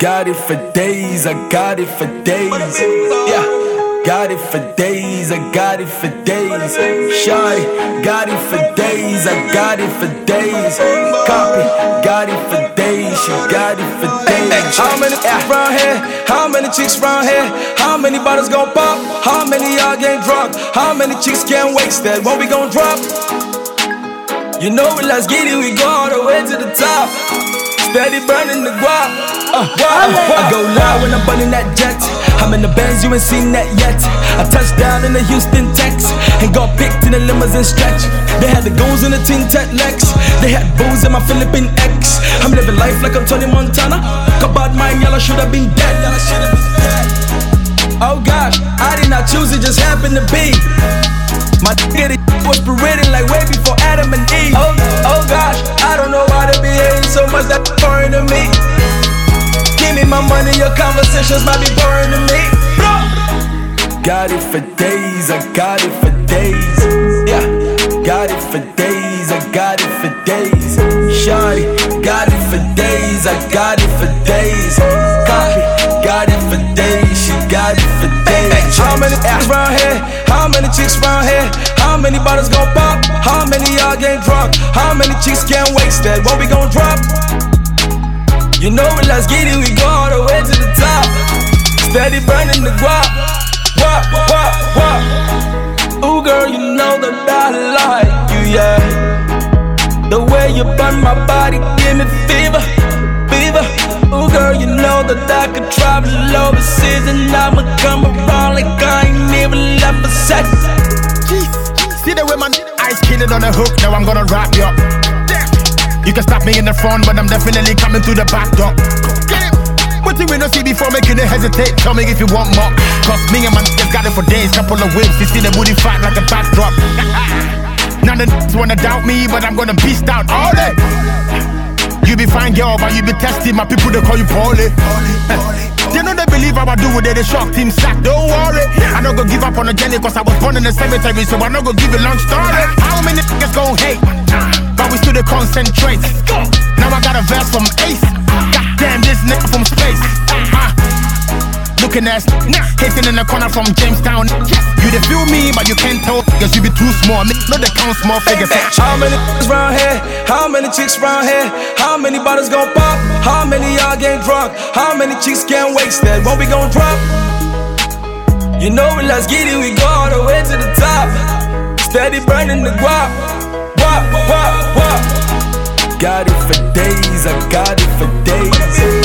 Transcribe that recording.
Got it for days, I got it for days. Yeah. Got it for days, I got it for days. Shawty, got it for days, I got it for days. Copy, got it for days, she got it for days. How many chicks round here? How many chicks round here? How many bottles gon' pop? How many y'all get drunk? How many chicks can't waste that? When we gon' drop? You know it, let's get it, we go all the way to the top. Burning the guap. Uh, uh, I go loud when I'm burning that jet. I'm in the Benz, you ain't seen that yet. I touched down in the Houston, Texas, and got picked in the limousine stretch. They had the goons in the Tin Lex. They had booze in my Philippine X. I'm living life like I'm Tony Montana. Kabad mine, y'all should have been dead. Y'all should have been dead. Oh gosh, I did not choose it, just happened to be. My nigga was parading like way before Adam my money, your conversations might be boring to me. Got it for days, I got it for days. Yeah, got it for days, I got it for days. Shawty, got it for days, I got it for days. Copy, got it for days, she got it for days. How many chicks round here? How many chicks round here? How many bottles gon' pop? How many y'all get drunk? How many chicks can't waste that? What we gon' drop? You know it, let's get it, we go all the way to the top. Steady burning the guap, guap, guap, guap. Ooh, girl, you know that I like you, yeah. The way you burn my body, give me fever, fever. Ooh, girl, you know that I could travel overseas and I'ma come around like I ain't even left a set. See the way my eyes killing on the hook, now I'm gonna wrap you up. You can stop me in the front, but I'm definitely coming through the back door. What you wanna see before making it hesitate? Tell me if you want more. Cause me and my niggas got it for days, couple of whips. You see the booty fat like a backdrop. now the niggas wanna doubt me, but I'm gonna beast out all day. You be fine, girl, but you be testing my people, they call you Polly. They know they believe I do it, they, they shock team sack, don't worry. I not gonna give up on the journey, cause I was born in the cemetery, so I not gonna give a long story. How many niggas gon' hate? But we still concentrate. Now I got a verse from Ace. Goddamn, this nigga from space. Uh, looking at hating in the corner from Jamestown. You they feel me, but you can't tell because you be too small. Know they count small figures. How many chicks round here? How many chicks round here? How many bottles gon' pop? How many y'all get drunk? How many chicks can't waste that? When we gon' drop? You know it, let's get it, we go all the way to the top. Steady burning the guap, guap, guap, guap. Got it for days, I got it for days.